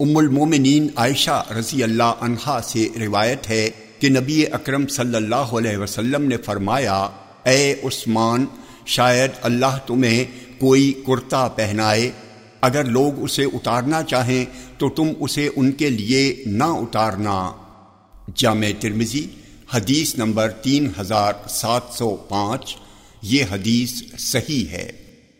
ام المومنین عائشہ رضی اللہ عنہا سے روایت ہے کہ نبی اکرم صلی اللہ علیہ وسلم نے فرمایا، اے عثمان، شاید اللہ تمہیں کوئی کرتا پہنائے۔ اگر لوگ اسے اتارنا چاہیں تو تم اسے ان کے لیے نہ اتارنا۔ جامع ترمزی حدیث نمبر تین ہزار سات سو پانچ، یہ حدیث صحیح ہے۔